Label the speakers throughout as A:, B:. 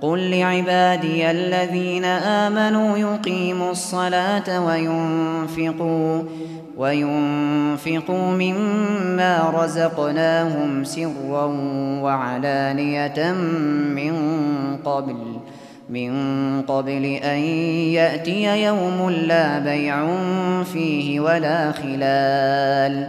A: قل لعبادي الذين آمنوا يقيموا الصلاة وينفقوا وينفقوا مما رزقناهم سرا وعلانية من قبل من قبل أن يأتي يوم لا بيع فيه ولا خلال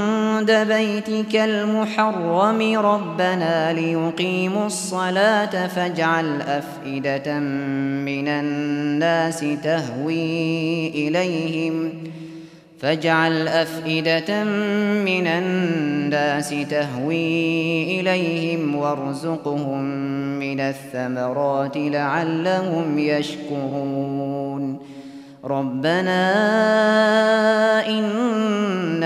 A: عند بيتك المحرم ربنا ليقيموا الصلاة فاجعل أفئدة من الناس تهوي إليهم فاجعل أفئدة من الناس تهوي إليهم وارزقهم من الثمرات لعلهم يشكرون ربنا إن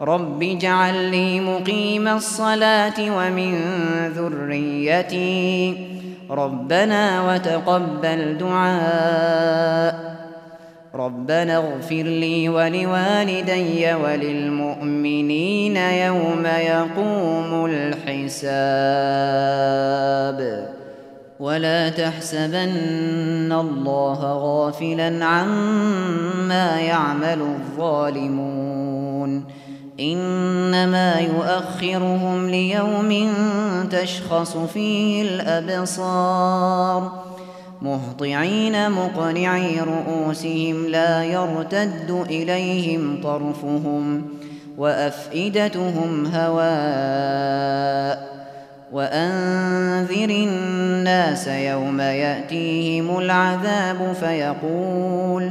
A: رب اجعل لي مقيم الصلاة ومن ذريتي ربنا وتقبل دعاء ربنا اغفر لي ولوالدي وللمؤمنين يوم يقوم الحساب ولا تحسبن الله غافلا عما يعمل الظالمون إنما يؤخرهم ليوم تشخص فيه الأبصار مهطعين مقنعي رؤوسهم لا يرتد إليهم طرفهم وأفئدتهم هواء وأنذر الناس يوم يأتيهم العذاب فيقول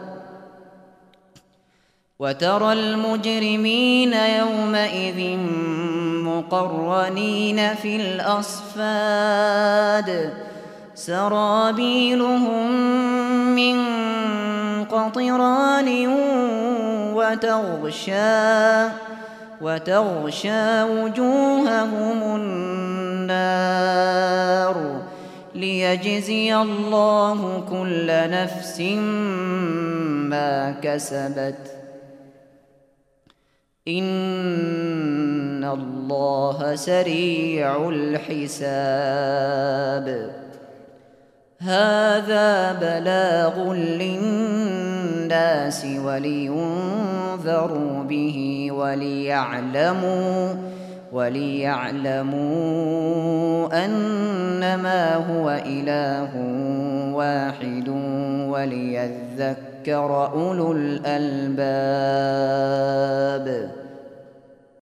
A: وترى المجرمين يومئذ مقرنين في الأصفاد. سرابيلهم من قطران وتغشى وتغشى وجوههم النار. ليجزي الله كل نفس ما كسبت. ان الله سريع الحساب. هذا بلاغ للناس ولينذروا به وليعلموا وليعلموا أنما هو إله واحد وليذكر يذكر أولو الألباب